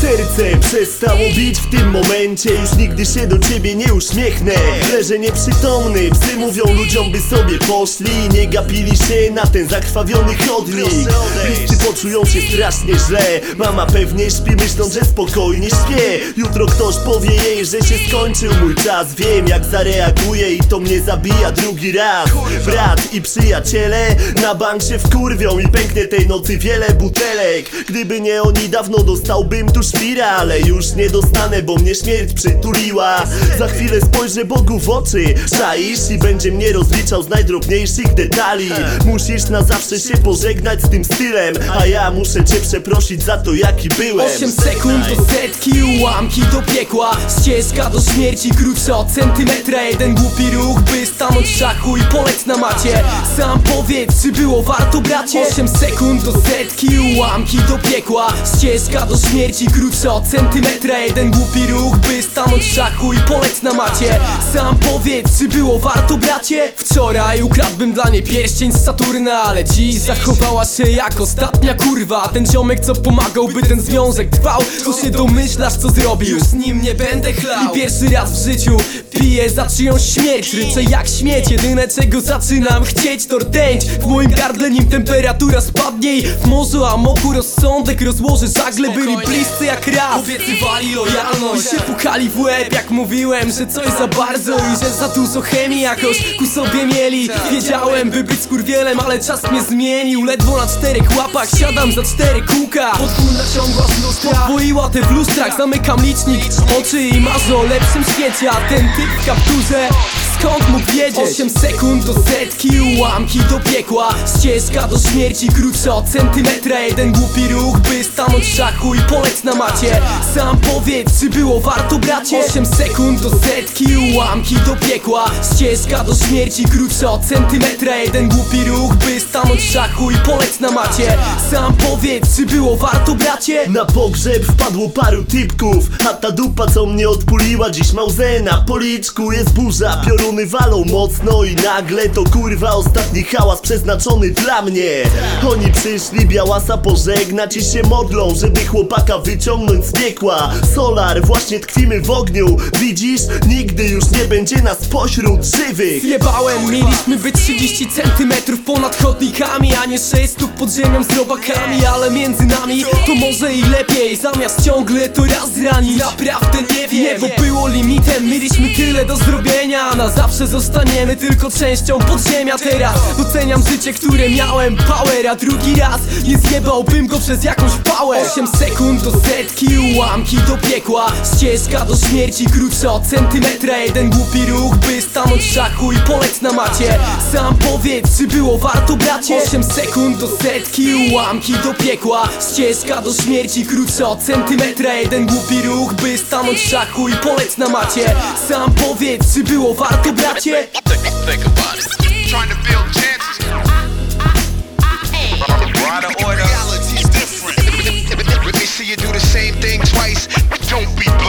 Serce przestało bić w tym momencie Już nigdy się do ciebie nie uśmiechnę. Leżę nieprzytomny, psy mówią ludziom by sobie poszli. Nie gapili się na ten zakrwawiony chodnik Bliscy poczują się strasznie źle. Mama pewnie śpi myśląc, że spokojnie śpię. Jutro ktoś powie jej, że się skończył mój czas. Wiem jak zareaguje i to mnie zabija drugi raz. Brat i przyjaciele na bank się wkurwią I pęknie tej nocy wiele butelek. Gdyby nie oni dawno dostałbym tu szpira Ale już nie dostanę, bo mnie śmierć przytuliła. Za chwilę spojrzę Bogu w oczy Czaisz i będzie mnie rozliczał z najdrobniejszych detali. Musisz na zawsze się pożegnać z tym stylem A ja muszę cię przeprosić za to jaki byłem. 8 sekund do setki, ułamki do piekła. Ścieżka do śmierci krótsza od centymetra. Jeden głupi ruch, by stanąć w szachu i polec na macie. Sam powiedz, czy było warto bracie? 8 sekund do setki, ułamki do piekła. Ścieżka do śmierci krótsza od centymetra. Jeden głupi ruch, by stanąć w szachu i polec na macie. Sam powiedz, czy było warto bracie? Wczoraj ukradłbym dla niej pierścień z Saturna Ale dziś zachowała się jak ostatnia kurwa. Ten ziomek co pomagał by ten związek trwał To się domyślasz co zrobił. Już z nim nie będę chlał. I pierwszy raz w życiu piję za czyjąś śmierć. Ryczę jak śmieć, jedyne czego zaczynam chcieć to rtęć. W moim gardle nim temperatura spadnie i w morzu amoku rozsądek rozłoży żagle bliscy jak raz Obiecywali lojalność. Się pukali w łeb jak mówiłem, że coś za bardzo I że za dużo chemii jakoś ku sobie mieli. Wiedziałem by być skurwielem, ale czas mnie zmienił. Ledwo na czterech łapach siadam za cztery kółka. Podwójna ciągła z lustra. Podwoiła te w lustrach, zamykam licznik Oczy i marzę o lepszym świecie. A ten typ w kapturze Skąd mógł wiedzieć? 8 sekund do setki, ułamki do piekła. Ścieżka do śmierci krótsza od centymetra. Jeden głupi ruch, by stanąć w szachu i polec na macie. Sam powiedz, czy było warto bracie? 8 sekund do setki, ułamki do piekła. Ścieżka do śmierci krótsza od centymetra. Jeden głupi ruch, by stanąć w szachu i polec na macie. Sam powiedz, czy było warto bracie? Na pogrzeb wpadło paru typków A ta dupa co mnie odpuliła dziś mauzena Policzku jest burza, walą mocno I nagle to kurwa ostatni hałas przeznaczony dla mnie. Oni przyszli białasa pożegnać i się modlą Żeby chłopaka wyciągnąć z piekła. Solar, właśnie tkwimy w ogniu. Widzisz, nigdy już nie będzie nas pośród żywych. Jebałem, mieliśmy być 30 centymetrów ponad chodnikami A nie 600 pod ziemią z robakami Ale między nami to może i lepiej. Zamiast ciągle to raz zranić. Naprawdę nie wiem Niebo było limitem, mieliśmy tyle do zrobienia Na zawsze zostaniemy tylko częścią podziemia. Teraz doceniam życie, które miałem. Power, a drugi raz nie zjebałbym go przez jakąś pałę. 8 sekund do setki, ułamki do piekła. Ścieżka do śmierci krótsza od centymetra. Jeden głupi ruch, by stanąć w szachu i polec na macie. Sam powiedz, czy było warto bracie? 8 sekund do setki, ułamki do piekła. Ścieżka do śmierci krótsza od centymetra. Jeden głupi ruch, by stanąć w szachu i polec na macie. Sam powiedz, czy było warto bracie? Think about it. Trying to build chances. Right of order. Reality's different. They see you do the same thing twice. Don't be blinded.